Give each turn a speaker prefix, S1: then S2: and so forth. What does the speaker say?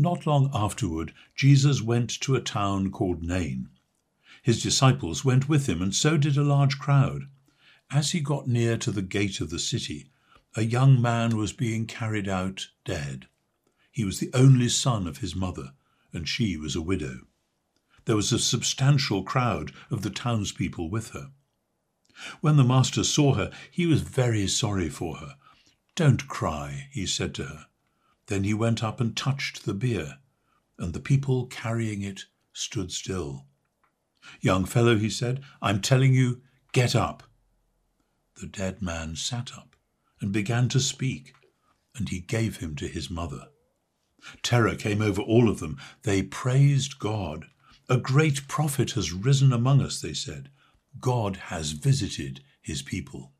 S1: Not long afterward, Jesus went to a town called Nain. His disciples went with him, and so did a large crowd. As he got near to the gate of the city, a young man was being carried out dead. He was the only son of his mother, and she was a widow. There was a substantial crowd of the townspeople with her. When the master saw her, he was very sorry for her. Don't cry, he said to her. Then he went up and touched the bier, and the people carrying it stood still. Young fellow, he said, I'm telling you, get up. The dead man sat up and began to speak, and he gave him to his mother. Terror came over all of them. They praised God. A great prophet has risen among us, they said. God has visited his people.